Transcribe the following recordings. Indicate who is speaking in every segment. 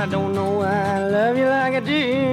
Speaker 1: I don't know why I love you like I do.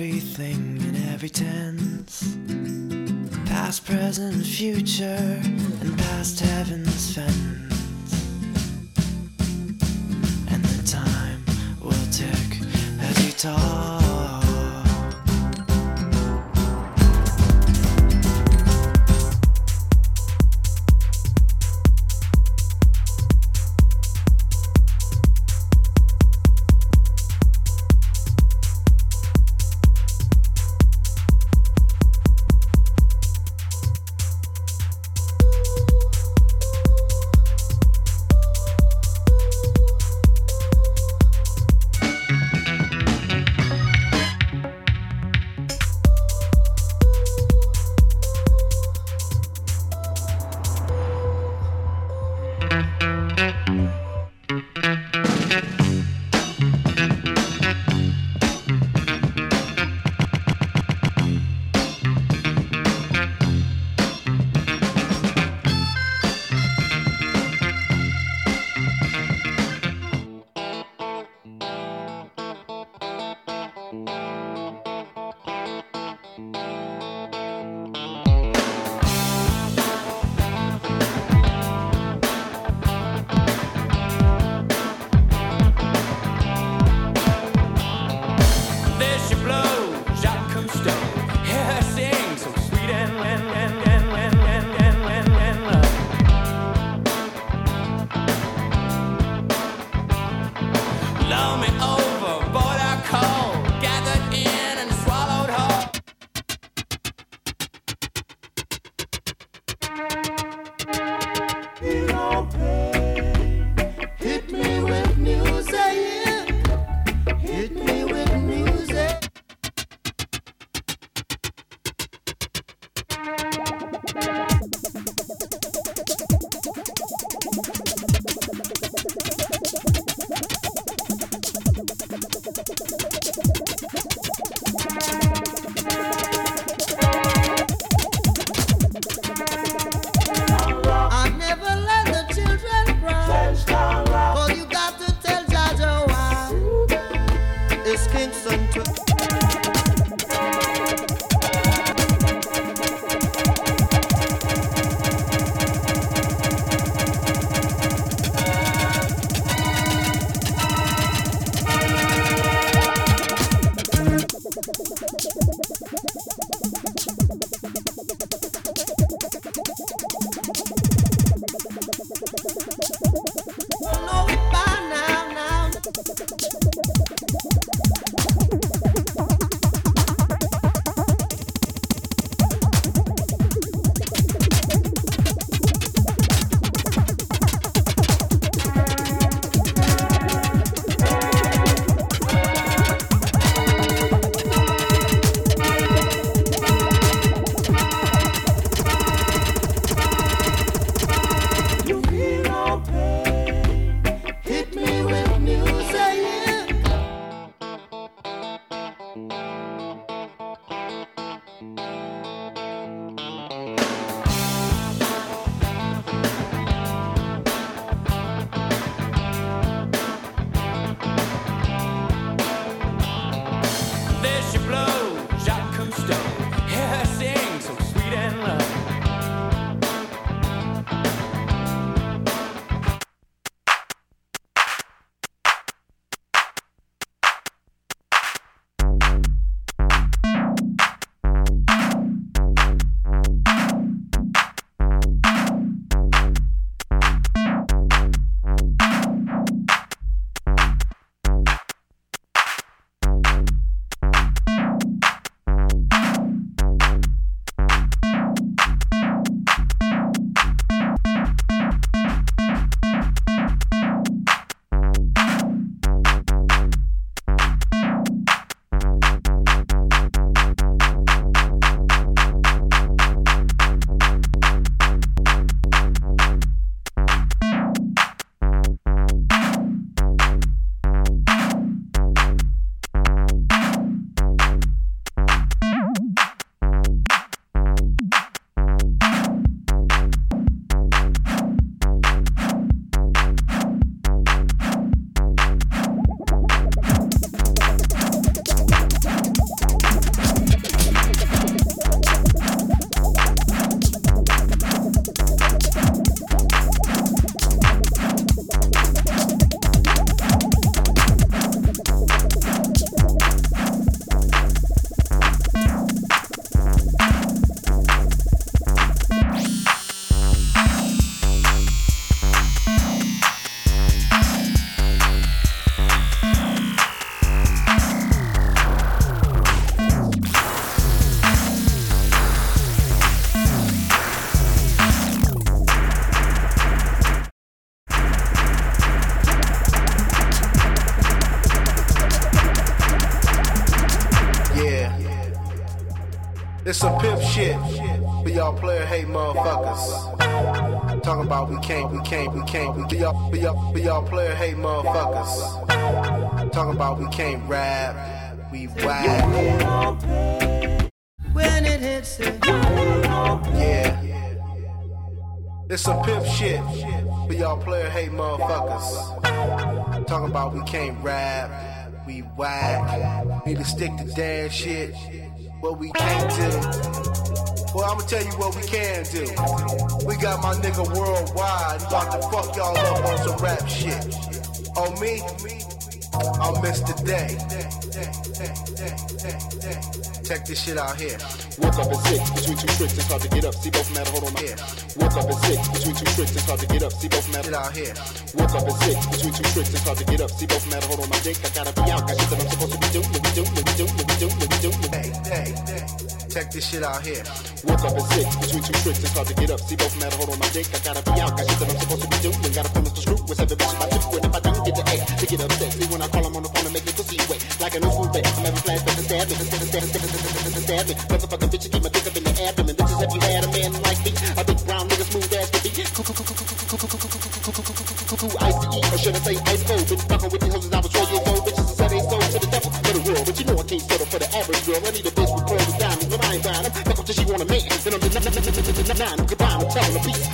Speaker 2: Everything in every tense. Past, present, future, and past heaven's fence.
Speaker 3: Can't, we can't, we y'all, we y'all, we y'all player hate motherfuckers. Talking about we can't rap, we whack.
Speaker 1: When it hits it,
Speaker 3: Yeah. It's some pimp shit for y'all player hate motherfuckers. Talking about we can't rap, we whack. Need to stick to damn shit. What we can't do. Well, I'ma tell you what we can do. We got my nigga worldwide. He about to fuck y'all up on some rap shit. On me, I'll miss the day. Check this shit out here.
Speaker 4: Woke up at six between two tricks, it's hard to get up. See both matter, hold on my
Speaker 3: Yeah.
Speaker 4: Woke up at six between two tricks, it's hard to get up. See both matter.
Speaker 3: Get out here.
Speaker 4: Woke up at six between two tricks, it's hard to get up. See both matter, hold on my dick. I gotta be out, got shit that I'm supposed to be doing. Let me do, let me do, let me do, let me do. let me do.
Speaker 3: Hey, hey, check this shit out here.
Speaker 4: Woke up at six between two tricks, it's hard to get up. See both matter, hold on my dick. I gotta be out, got shit that I'm supposed to be doing. Gotta promise to screw with seven bitches by two. And if I don't get the A, to get upset. See when I call them on the phone and make me pussy wet. Like a new food bait. I'm having stab me, stab me, stab me, stab me, stab me, stab me. Motherfucking bitches keep my dick up in the abdomen. Bitches, have you had a man like me? A big brown nigga, smooth ass to be. Ice to eat, or should I say ice cold? Been fucking with these hoes I was 12 years old. Bitches and said they sold to the devil for the world. But you know I can't settle for the average girl. I need a bitch with pearls and diamonds, but I ain't buying them. Fuck up till she want a man. I'm nine, goodbye, I'm telling the beast.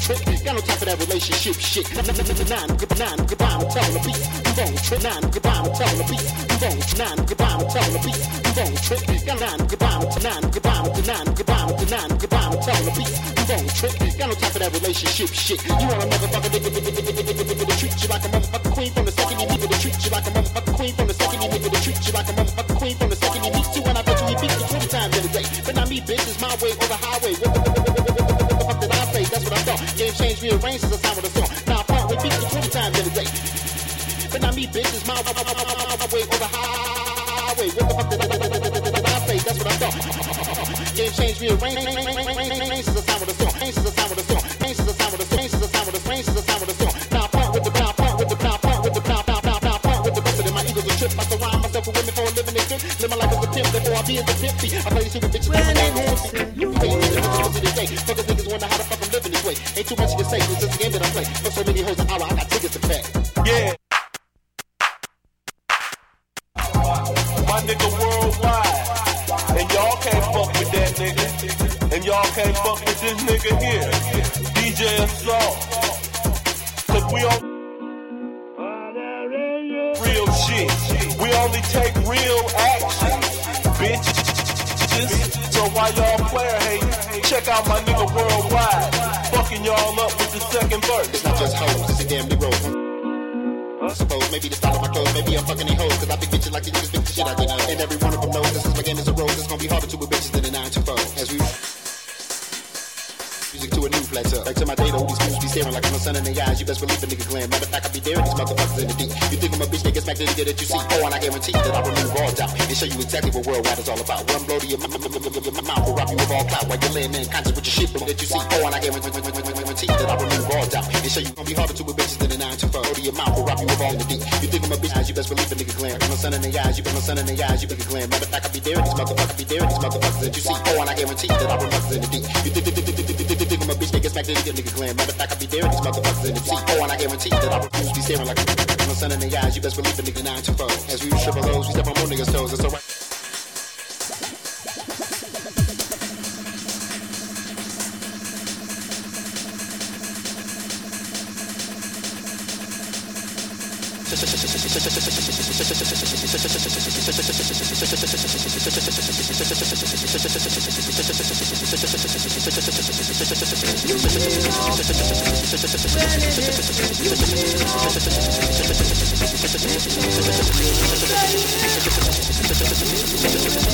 Speaker 4: Trick, got no time for that relationship shit. Nine, goodbye, I'm telling the beast. Nine, I'm nine, goodbye, I'm telling the beast. Trick, got nine, goodbye, nine, goodbye, I'm nine, goodbye, I'm nine, goodbye, I'm telling the beast. Wrong trick, got no time for that relationship shit. You want a motherfucker treat you like a motherfucking queen from the second you meet to treat you like a motherfucking queen from the second you meet me, to treat you like a motherfucking queen from the second you meet you. And I me, bitch, way or the highway. What the, what the, what the, what the, the fuck did I say? That's what I thought. Game change, rearranged as a sound of the song. Now I part with you 20 times in a day. But not me, bitch, it's my, way or the highway. What the fuck did I, did, did, did, did I say? That's what I thought. Game change, rearranged as a sound of the song. A sound the song. Music to a new plateau. Back to my data, all these fools be staring like I'm a sun in their eyes. You best believe a nigga glam. Matter of fact, I be daring these motherfuckers in the deep. You think I'm a bitch, get smacked the nigga that you see. Oh, and I guarantee that I remove all doubt and show you exactly what worldwide is all about. One blow to your mouth, will rob you of all clout while you're laying there in conscious with your shit that you see. Oh, and I guarantee that I remove all doubt and show you gonna be harder to with bitches than a 9 to 4. Go to your mouth, will rob you of all in the deep. You think I'm a bitch, you best believe a nigga glam. I'm a sun in their eyes, you been a sun in their eyes, you nigga glam. Matter of fact, I be daring these motherfuckers, be daring these motherfuckers that you see. Oh, and I guarantee that I remove in the deep. You think think I'm a get smacked, they get nigga glam. Matter of fact, I be daring these motherfuckers in the deep. Oh, and I guarantee that I refuse to be staring like a sun in the eyes, you best believe a nigga 9 to 4. As we triple O's, we step on more niggas' toes, it's alright.
Speaker 5: Thank you.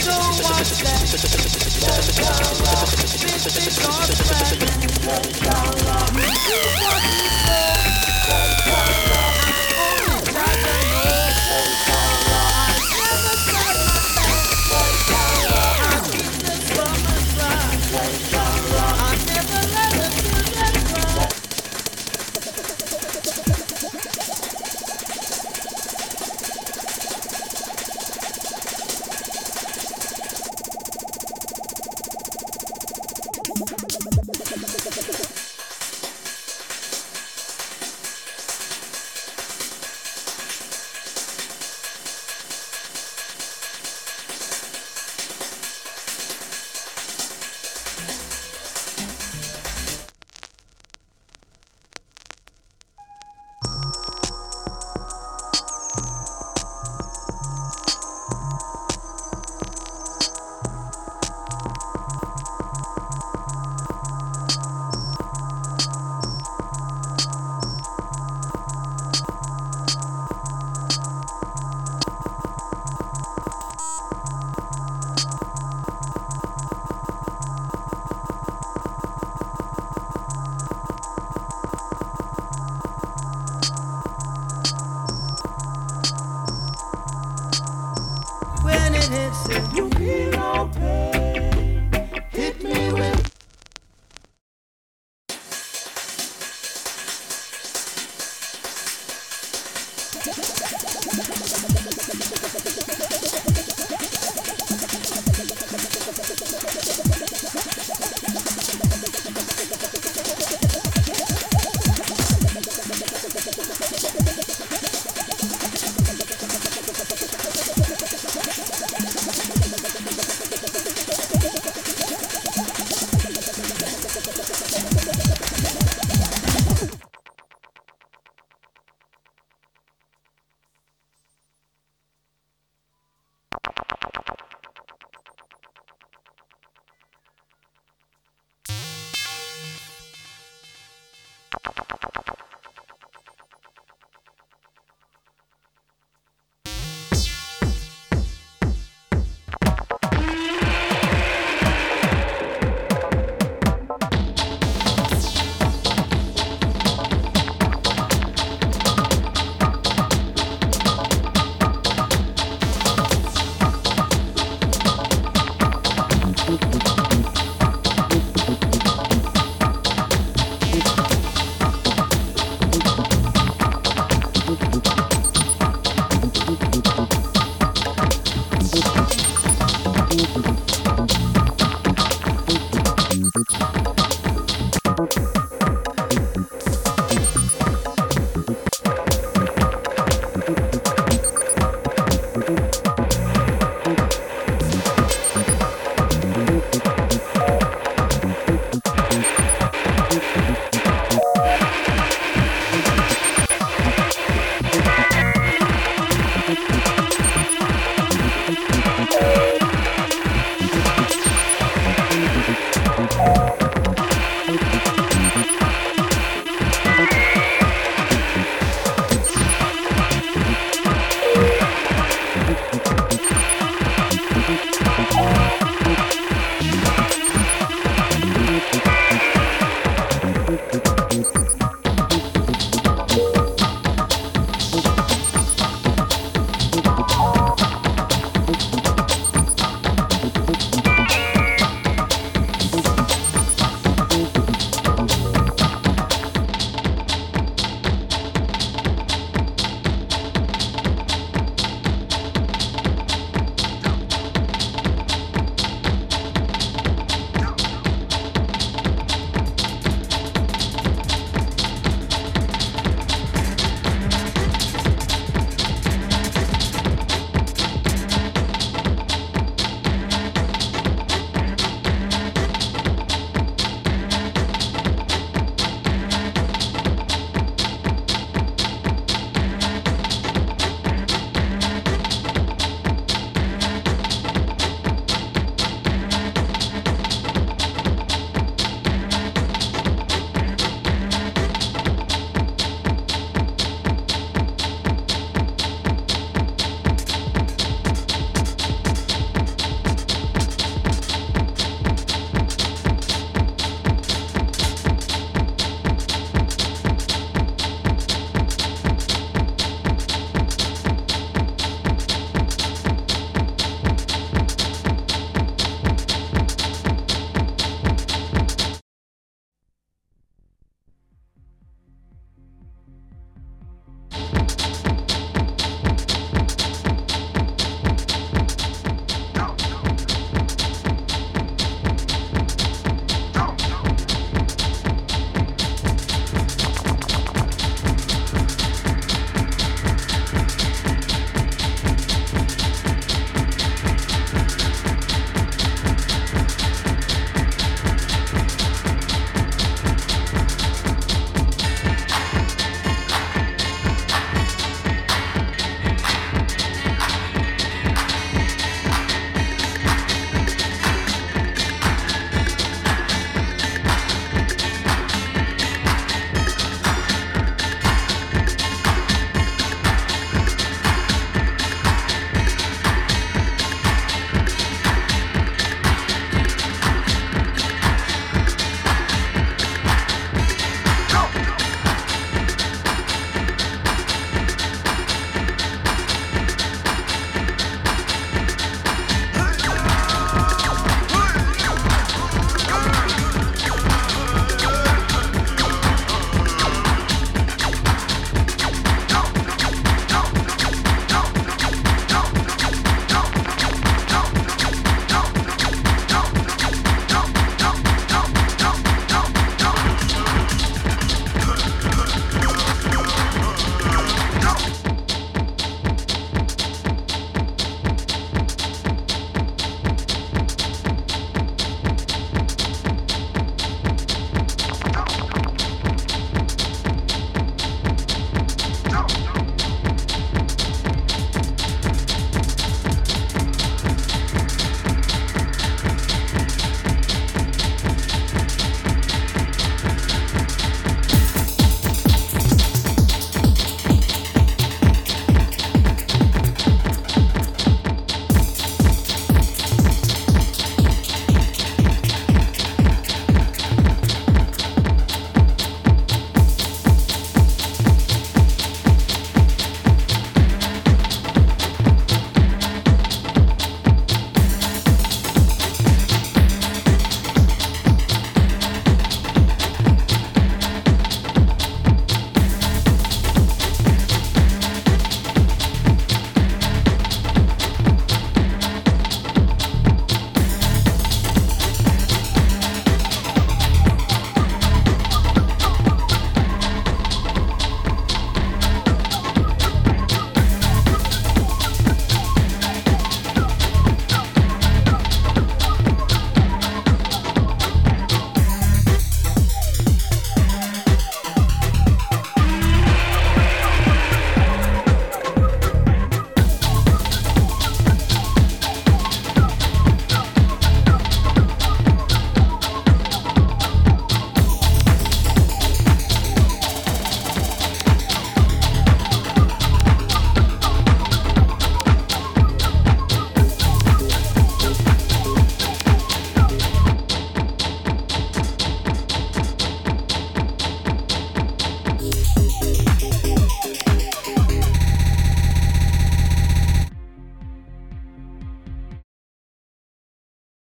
Speaker 5: So watch